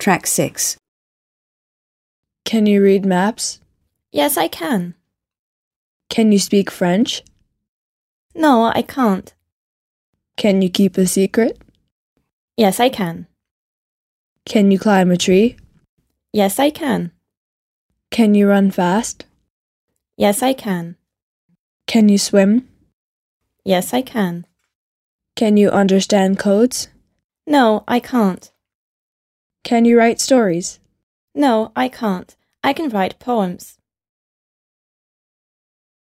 Track 6. Can you read maps? Yes, I can. Can you speak French? No, I can't. Can you keep a secret? Yes, I can. Can you climb a tree? Yes, I can. Can you run fast? Yes, I can. Can you swim? Yes, I can. Can you understand codes? No, I can't. Can you write stories? No, I can't. I can write poems.